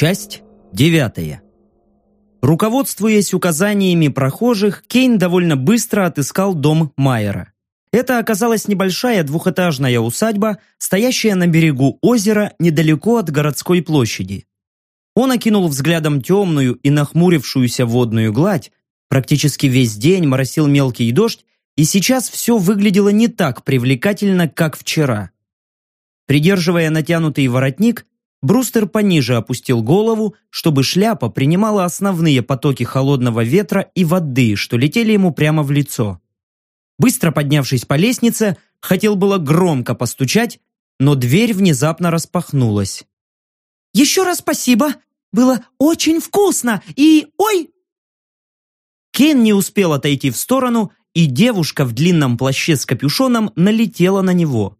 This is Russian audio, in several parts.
Часть девятая. Руководствуясь указаниями прохожих, Кейн довольно быстро отыскал дом Майера. Это оказалась небольшая двухэтажная усадьба, стоящая на берегу озера недалеко от городской площади. Он окинул взглядом темную и нахмурившуюся водную гладь, практически весь день моросил мелкий дождь, и сейчас все выглядело не так привлекательно, как вчера. Придерживая натянутый воротник, Брустер пониже опустил голову, чтобы шляпа принимала основные потоки холодного ветра и воды, что летели ему прямо в лицо. Быстро поднявшись по лестнице, хотел было громко постучать, но дверь внезапно распахнулась. «Еще раз спасибо! Было очень вкусно! И... Ой!» Кен не успел отойти в сторону, и девушка в длинном плаще с капюшоном налетела на него.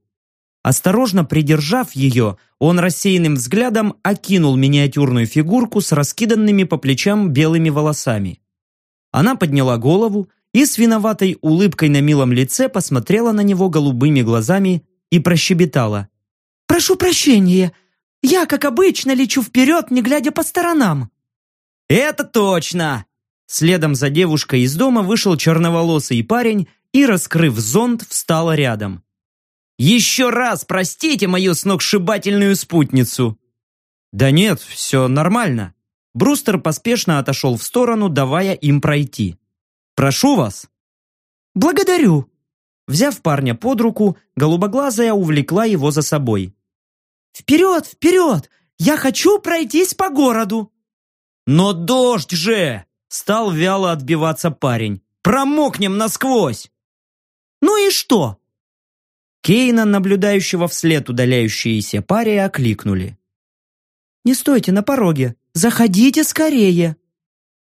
Осторожно придержав ее, он рассеянным взглядом окинул миниатюрную фигурку с раскиданными по плечам белыми волосами. Она подняла голову и с виноватой улыбкой на милом лице посмотрела на него голубыми глазами и прощебетала. «Прошу прощения, я, как обычно, лечу вперед, не глядя по сторонам». «Это точно!» Следом за девушкой из дома вышел черноволосый парень и, раскрыв зонт, встал рядом. Еще раз простите мою сногсшибательную спутницу!» «Да нет, все нормально». Брустер поспешно отошел в сторону, давая им пройти. «Прошу вас». «Благодарю». Взяв парня под руку, голубоглазая увлекла его за собой. «Вперед, вперед! Я хочу пройтись по городу!» «Но дождь же!» Стал вяло отбиваться парень. «Промокнем насквозь!» «Ну и что? Кейна, наблюдающего вслед удаляющиеся паре, окликнули. «Не стойте на пороге! Заходите скорее!»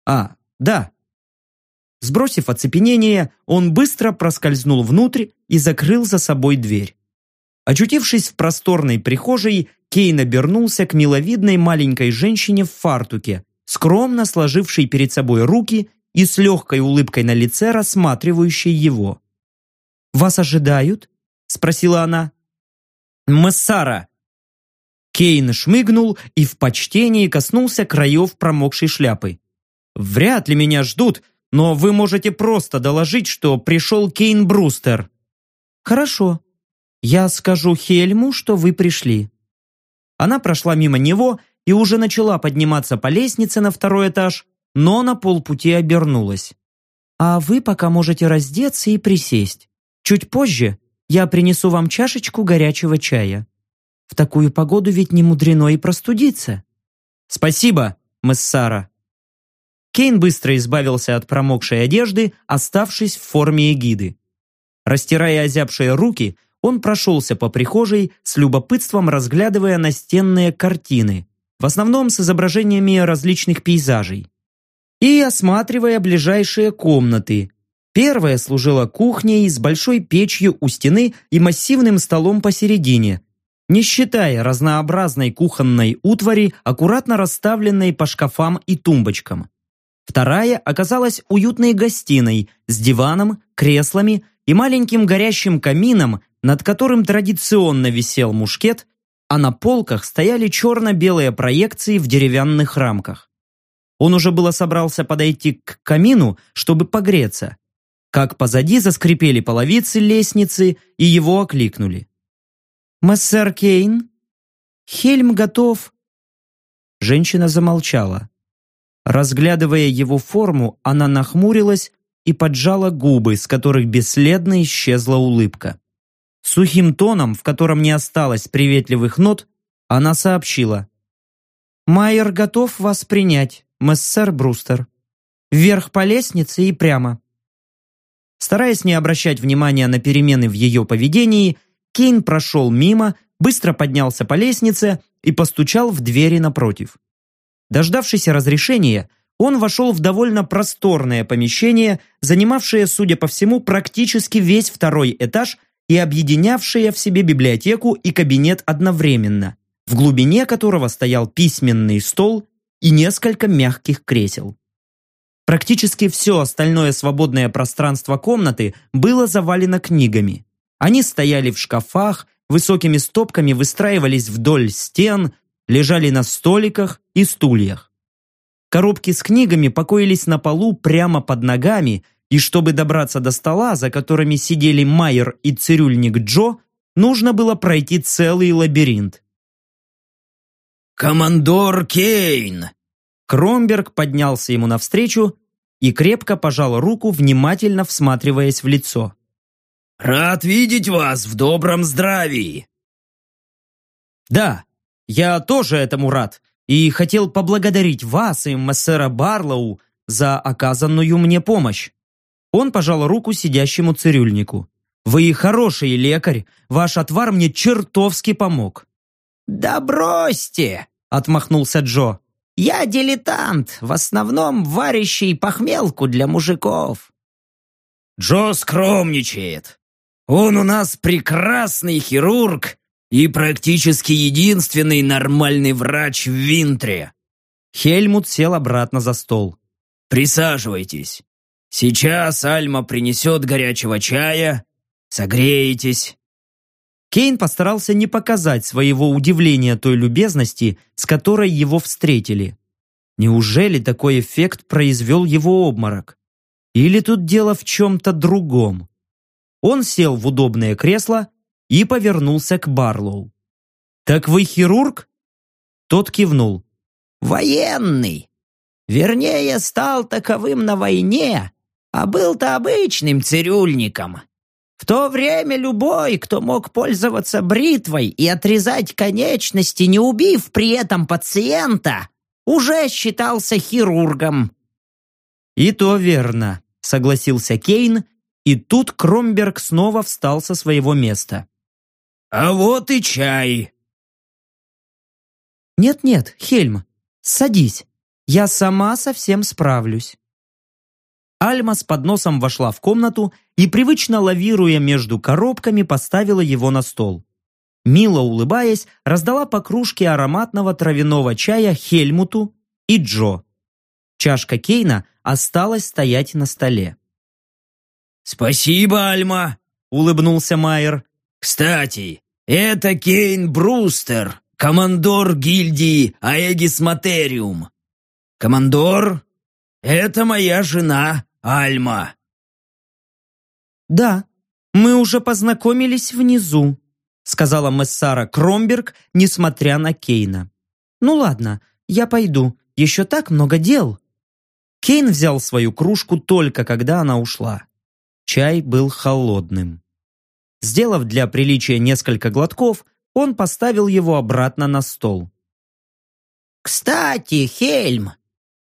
«А, да!» Сбросив оцепенение, он быстро проскользнул внутрь и закрыл за собой дверь. Очутившись в просторной прихожей, Кейн обернулся к миловидной маленькой женщине в фартуке, скромно сложившей перед собой руки и с легкой улыбкой на лице рассматривающей его. «Вас ожидают?» Спросила она. «Массара!» Кейн шмыгнул и в почтении коснулся краев промокшей шляпы. «Вряд ли меня ждут, но вы можете просто доложить, что пришел Кейн Брустер». «Хорошо. Я скажу Хельму, что вы пришли». Она прошла мимо него и уже начала подниматься по лестнице на второй этаж, но на полпути обернулась. «А вы пока можете раздеться и присесть. Чуть позже я принесу вам чашечку горячего чая. В такую погоду ведь не мудрено и простудиться». «Спасибо, Мессара». Кейн быстро избавился от промокшей одежды, оставшись в форме эгиды. Растирая озябшие руки, он прошелся по прихожей с любопытством разглядывая настенные картины, в основном с изображениями различных пейзажей, и осматривая ближайшие комнаты, Первая служила кухней с большой печью у стены и массивным столом посередине, не считая разнообразной кухонной утвари, аккуратно расставленной по шкафам и тумбочкам. Вторая оказалась уютной гостиной с диваном, креслами и маленьким горящим камином, над которым традиционно висел мушкет, а на полках стояли черно-белые проекции в деревянных рамках. Он уже было собрался подойти к камину, чтобы погреться, как позади заскрипели половицы лестницы и его окликнули. «Мессер Кейн? Хельм готов!» Женщина замолчала. Разглядывая его форму, она нахмурилась и поджала губы, с которых бесследно исчезла улыбка. Сухим тоном, в котором не осталось приветливых нот, она сообщила. «Майер готов вас принять, мессер Брустер. Вверх по лестнице и прямо. Стараясь не обращать внимания на перемены в ее поведении, Кейн прошел мимо, быстро поднялся по лестнице и постучал в двери напротив. Дождавшись разрешения, он вошел в довольно просторное помещение, занимавшее, судя по всему, практически весь второй этаж и объединявшее в себе библиотеку и кабинет одновременно, в глубине которого стоял письменный стол и несколько мягких кресел. Практически все остальное свободное пространство комнаты было завалено книгами. Они стояли в шкафах, высокими стопками выстраивались вдоль стен, лежали на столиках и стульях. Коробки с книгами покоились на полу прямо под ногами, и чтобы добраться до стола, за которыми сидели Майер и цирюльник Джо, нужно было пройти целый лабиринт. «Командор Кейн!» Кромберг поднялся ему навстречу и крепко пожал руку, внимательно всматриваясь в лицо. «Рад видеть вас в добром здравии!» «Да, я тоже этому рад и хотел поблагодарить вас и мессера Барлоу за оказанную мне помощь». Он пожал руку сидящему цирюльнику. «Вы хороший лекарь, ваш отвар мне чертовски помог». «Да бросьте!» — отмахнулся Джо. «Я дилетант, в основном варящий похмелку для мужиков». «Джо скромничает. Он у нас прекрасный хирург и практически единственный нормальный врач в Винтре». Хельмут сел обратно за стол. «Присаживайтесь. Сейчас Альма принесет горячего чая. Согреетесь. Кейн постарался не показать своего удивления той любезности, с которой его встретили. Неужели такой эффект произвел его обморок? Или тут дело в чем-то другом? Он сел в удобное кресло и повернулся к Барлоу. «Так вы хирург?» Тот кивнул. «Военный. Вернее, стал таковым на войне, а был-то обычным цирюльником. В то время любой, кто мог пользоваться бритвой и отрезать конечности, не убив при этом пациента, уже считался хирургом. «И то верно», — согласился Кейн, и тут Кромберг снова встал со своего места. «А вот и чай!» «Нет-нет, Хельм, садись. Я сама совсем справлюсь». Альма с подносом вошла в комнату и, привычно лавируя между коробками, поставила его на стол. Мило улыбаясь, раздала по кружке ароматного травяного чая Хельмуту и Джо. Чашка Кейна осталась стоять на столе. «Спасибо, Альма!» — улыбнулся Майер. «Кстати, это Кейн Брустер, командор гильдии Аэгис Материум. Командор, это моя жена Альма!» «Да, мы уже познакомились внизу», сказала Мессара Кромберг, несмотря на Кейна. «Ну ладно, я пойду, еще так много дел». Кейн взял свою кружку только когда она ушла. Чай был холодным. Сделав для приличия несколько глотков, он поставил его обратно на стол. «Кстати, Хельм,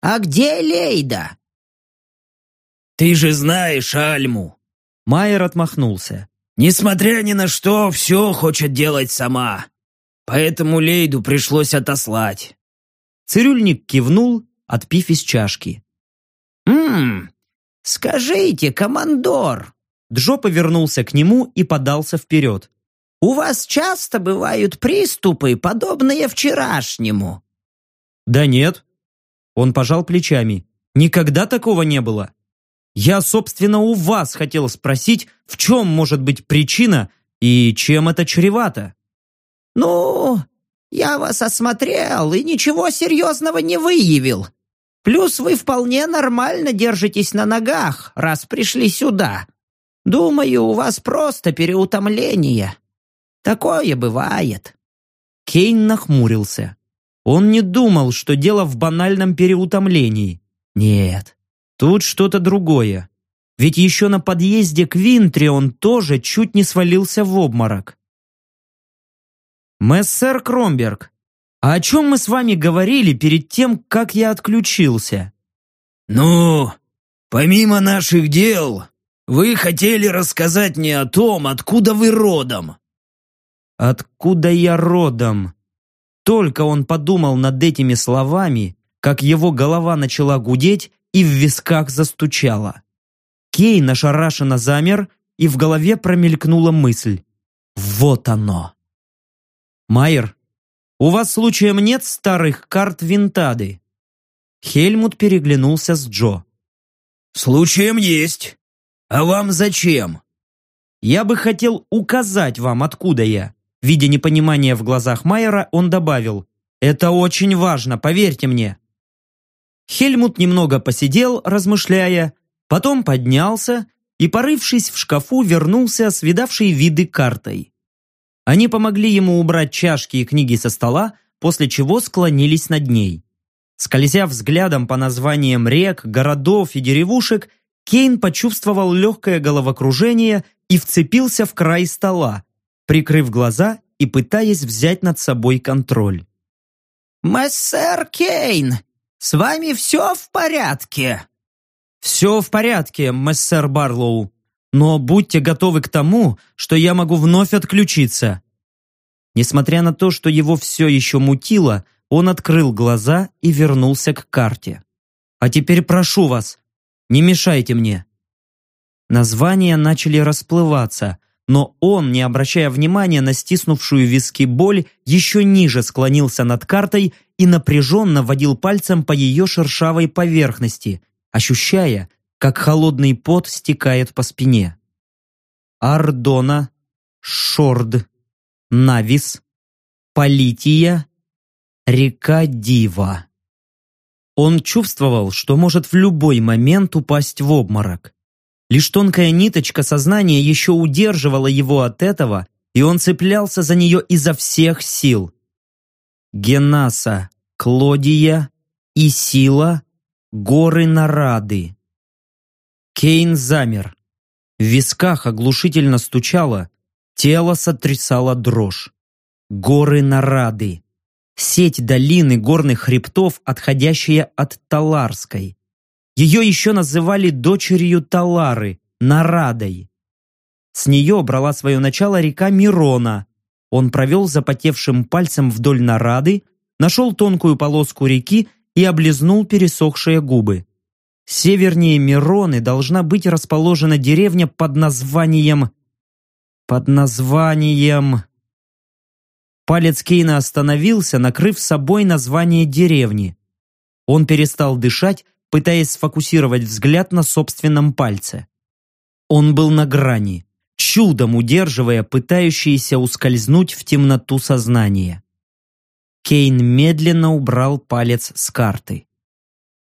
а где Лейда?» «Ты же знаешь Альму!» Майер отмахнулся. «Несмотря ни на что, все хочет делать сама. Поэтому Лейду пришлось отослать». Цирюльник кивнул, отпив из чашки. «Ммм, скажите, командор!» Джо повернулся к нему и подался вперед. «У вас часто бывают приступы, подобные вчерашнему?» «Да нет». Он пожал плечами. «Никогда такого не было. Я, собственно, у вас хотел спросить, в чем может быть причина и чем это чревато?» «Ну, я вас осмотрел и ничего серьезного не выявил. Плюс вы вполне нормально держитесь на ногах, раз пришли сюда. Думаю, у вас просто переутомление. Такое бывает». Кейн нахмурился. Он не думал, что дело в банальном переутомлении. Нет, Тут что-то другое. Ведь еще на подъезде к Винтре он тоже чуть не свалился в обморок. «Мессер Кромберг, а о чем мы с вами говорили перед тем, как я отключился?» «Ну, помимо наших дел, вы хотели рассказать мне о том, откуда вы родом». «Откуда я родом?» Только он подумал над этими словами, как его голова начала гудеть, и в висках застучало. Кейн ошарашенно замер, и в голове промелькнула мысль. Вот оно. «Майер, у вас случаем нет старых карт Винтады?» Хельмут переглянулся с Джо. «Случаем есть. А вам зачем?» «Я бы хотел указать вам, откуда я». Видя непонимание в глазах Майера, он добавил, Это очень важно, поверьте мне. Хельмут немного посидел, размышляя, потом поднялся и, порывшись в шкафу, вернулся с видавшей виды картой. Они помогли ему убрать чашки и книги со стола, после чего склонились над ней. Скользя взглядом по названиям рек, городов и деревушек, Кейн почувствовал легкое головокружение и вцепился в край стола, прикрыв глаза и пытаясь взять над собой контроль. «Мессер Кейн, с вами все в порядке?» «Все в порядке, мессер Барлоу, но будьте готовы к тому, что я могу вновь отключиться». Несмотря на то, что его все еще мутило, он открыл глаза и вернулся к карте. «А теперь прошу вас, не мешайте мне». Названия начали расплываться, но он, не обращая внимания на стиснувшую виски боль, еще ниже склонился над картой и напряженно водил пальцем по ее шершавой поверхности, ощущая, как холодный пот стекает по спине. Ардона, Шорд, Навис, Полития, река Дива. Он чувствовал, что может в любой момент упасть в обморок. Лишь тонкая ниточка сознания еще удерживала его от этого, и он цеплялся за нее изо всех сил. Генаса, Клодия, Исила, горы Нарады. Кейн замер. В висках оглушительно стучало, тело сотрясало дрожь. Горы Нарады. Сеть долин и горных хребтов, отходящая от Таларской. Ее еще называли дочерью Талары, Нарадой. С нее брала свое начало река Мирона. Он провел запотевшим пальцем вдоль Нарады, нашел тонкую полоску реки и облизнул пересохшие губы. Севернее Мироны должна быть расположена деревня под названием... Под названием... Палец Кейна остановился, накрыв собой название деревни. Он перестал дышать пытаясь сфокусировать взгляд на собственном пальце. Он был на грани, чудом удерживая пытающиеся ускользнуть в темноту сознание. Кейн медленно убрал палец с карты.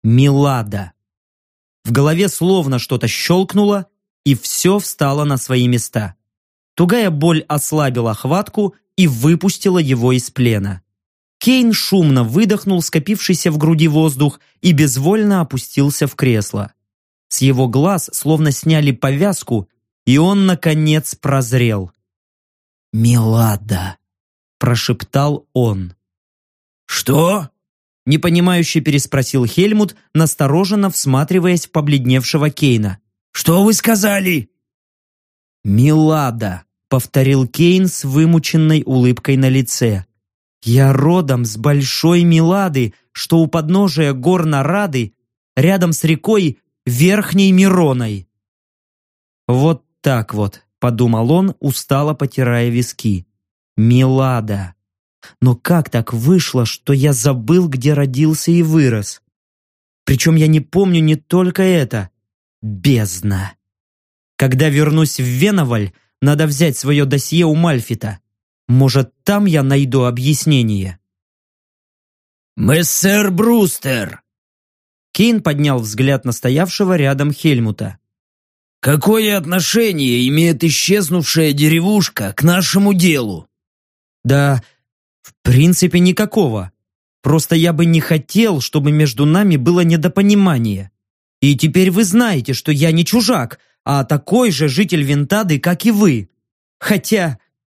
Милада. В голове словно что-то щелкнуло, и все встало на свои места. Тугая боль ослабила хватку и выпустила его из плена. Кейн шумно выдохнул скопившийся в груди воздух и безвольно опустился в кресло. С его глаз словно сняли повязку, и он, наконец, прозрел. «Милада», – прошептал он. «Что?» – непонимающе переспросил Хельмут, настороженно всматриваясь в побледневшего Кейна. «Что вы сказали?» «Милада», – повторил Кейн с вымученной улыбкой на лице. Я родом с Большой Милады, что у подножия гор Нарады, рядом с рекой Верхней Мироной. Вот так вот, подумал он, устало потирая виски. Милада. Но как так вышло, что я забыл, где родился и вырос? Причем я не помню не только это. Бездна. Когда вернусь в Веноваль, надо взять свое досье у Мальфита. Может, там я найду объяснение?» «Мессер Брустер!» Кейн поднял взгляд на стоявшего рядом Хельмута. «Какое отношение имеет исчезнувшая деревушка к нашему делу?» «Да, в принципе, никакого. Просто я бы не хотел, чтобы между нами было недопонимание. И теперь вы знаете, что я не чужак, а такой же житель Винтады, как и вы. Хотя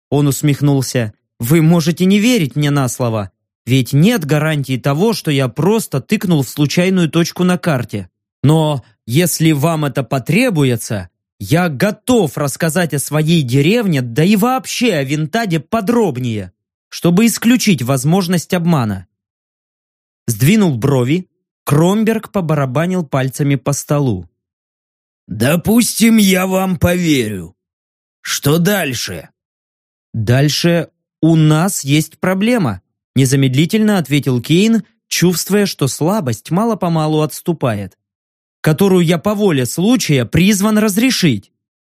он усмехнулся. «Вы можете не верить мне на слово, ведь нет гарантии того, что я просто тыкнул в случайную точку на карте. Но если вам это потребуется, я готов рассказать о своей деревне, да и вообще о Винтаде подробнее, чтобы исключить возможность обмана». Сдвинул брови, Кромберг побарабанил пальцами по столу. «Допустим, я вам поверю. Что дальше?» «Дальше у нас есть проблема», незамедлительно ответил Кейн, чувствуя, что слабость мало-помалу отступает, которую я по воле случая призван разрешить.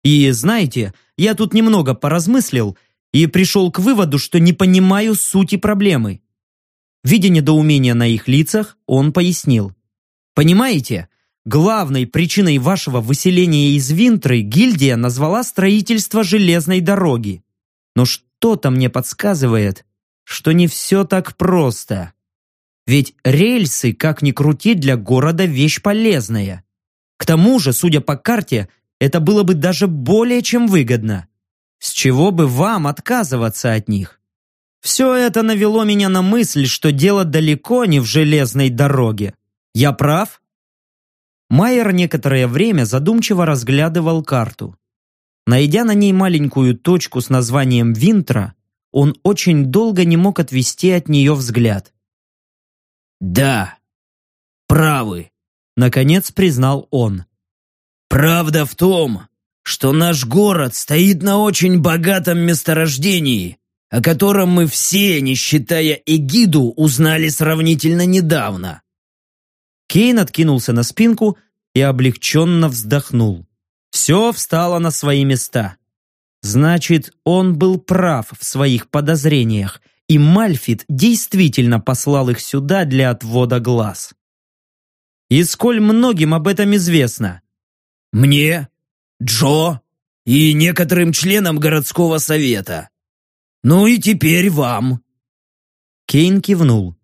И знаете, я тут немного поразмыслил и пришел к выводу, что не понимаю сути проблемы. Видя недоумение на их лицах, он пояснил. «Понимаете, главной причиной вашего выселения из Винтры гильдия назвала строительство железной дороги. Но что-то мне подсказывает, что не все так просто. Ведь рельсы, как ни крути, для города вещь полезная. К тому же, судя по карте, это было бы даже более чем выгодно. С чего бы вам отказываться от них? Все это навело меня на мысль, что дело далеко не в железной дороге. Я прав? Майер некоторое время задумчиво разглядывал карту. Найдя на ней маленькую точку с названием Винтра, он очень долго не мог отвести от нее взгляд. «Да, правы», — наконец признал он. «Правда в том, что наш город стоит на очень богатом месторождении, о котором мы все, не считая эгиду, узнали сравнительно недавно». Кейн откинулся на спинку и облегченно вздохнул. Все встало на свои места. Значит, он был прав в своих подозрениях, и Мальфит действительно послал их сюда для отвода глаз. И сколь многим об этом известно? Мне, Джо и некоторым членам городского совета. Ну и теперь вам. Кейн кивнул.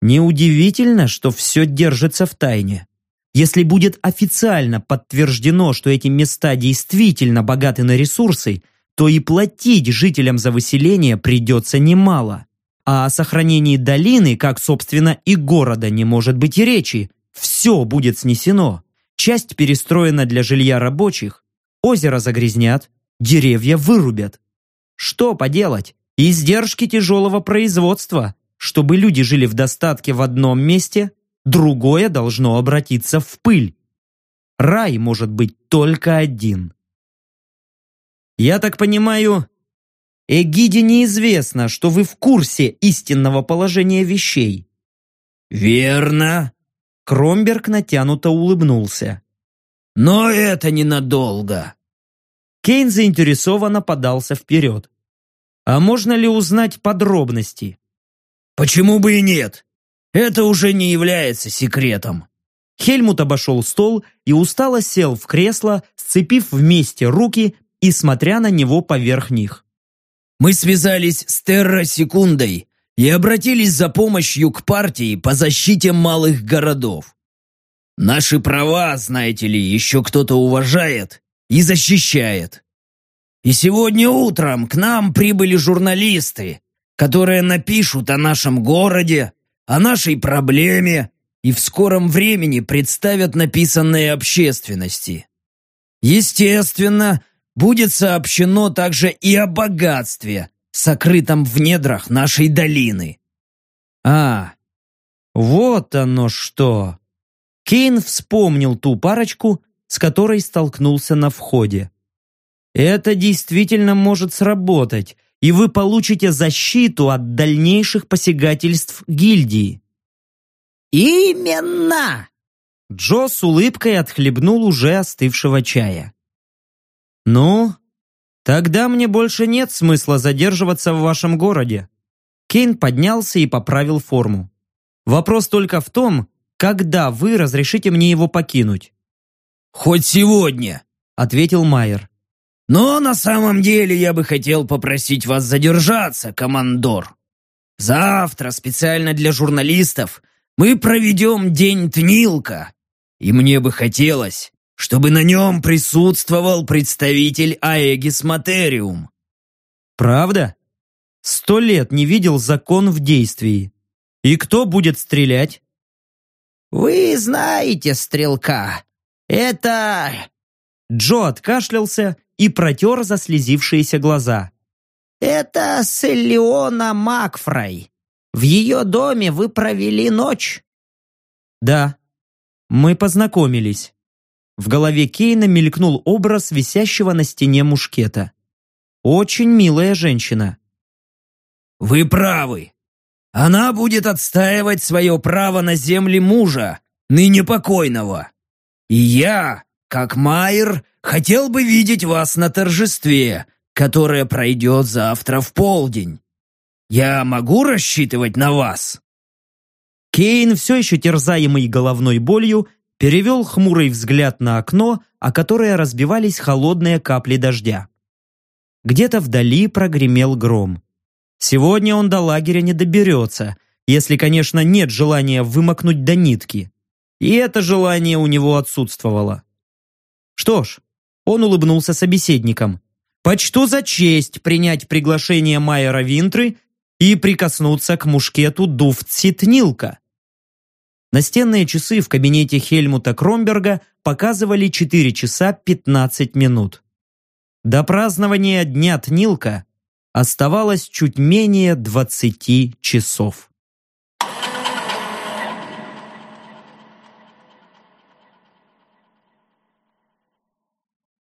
Неудивительно, что все держится в тайне. Если будет официально подтверждено, что эти места действительно богаты на ресурсы, то и платить жителям за выселение придется немало. А о сохранении долины, как, собственно, и города не может быть и речи. Все будет снесено. Часть перестроена для жилья рабочих, озеро загрязнят, деревья вырубят. Что поделать? Издержки тяжелого производства. Чтобы люди жили в достатке в одном месте, другое должно обратиться в пыль. Рай может быть только один. Я так понимаю, Эгиде неизвестно, что вы в курсе истинного положения вещей. Верно. Кромберг натянуто улыбнулся. Но это ненадолго. Кейн заинтересованно подался вперед. А можно ли узнать подробности? Почему бы и нет? Это уже не является секретом. Хельмут обошел стол и устало сел в кресло, сцепив вместе руки и смотря на него поверх них. «Мы связались с Терра Секундой и обратились за помощью к партии по защите малых городов. Наши права, знаете ли, еще кто-то уважает и защищает. И сегодня утром к нам прибыли журналисты, которые напишут о нашем городе, о нашей проблеме и в скором времени представят написанное общественности. Естественно, будет сообщено также и о богатстве, сокрытом в недрах нашей долины. А, вот оно что! Кейн вспомнил ту парочку, с которой столкнулся на входе. Это действительно может сработать, и вы получите защиту от дальнейших посягательств гильдии. «Именно!» Джо с улыбкой отхлебнул уже остывшего чая. «Ну, тогда мне больше нет смысла задерживаться в вашем городе». Кейн поднялся и поправил форму. «Вопрос только в том, когда вы разрешите мне его покинуть?» «Хоть сегодня», — ответил Майер. «Но на самом деле я бы хотел попросить вас задержаться, командор. Завтра специально для журналистов мы проведем день Тнилка, и мне бы хотелось, чтобы на нем присутствовал представитель Аэгис Материум. Правда? Сто лет не видел закон в действии. И кто будет стрелять? Вы знаете стрелка. Это... Джо откашлялся и протер заслезившиеся глаза. Это Селлиона Макфрай. В ее доме вы провели ночь. Да, мы познакомились. В голове Кейна мелькнул образ висящего на стене мушкета. Очень милая женщина. «Вы правы. Она будет отстаивать свое право на земли мужа, ныне покойного. И я, как Майер, хотел бы видеть вас на торжестве, которое пройдет завтра в полдень. Я могу рассчитывать на вас?» Кейн, все еще терзаемый головной болью, перевел хмурый взгляд на окно, о которое разбивались холодные капли дождя. Где-то вдали прогремел гром. Сегодня он до лагеря не доберется, если, конечно, нет желания вымокнуть до нитки. И это желание у него отсутствовало. Что ж, он улыбнулся собеседникам. «Почту за честь принять приглашение Майера Винтры и прикоснуться к мушкету Дуфтситнилка. Настенные часы в кабинете Хельмута Кромберга показывали 4 часа 15 минут. До празднования Дня Тнилка оставалось чуть менее 20 часов.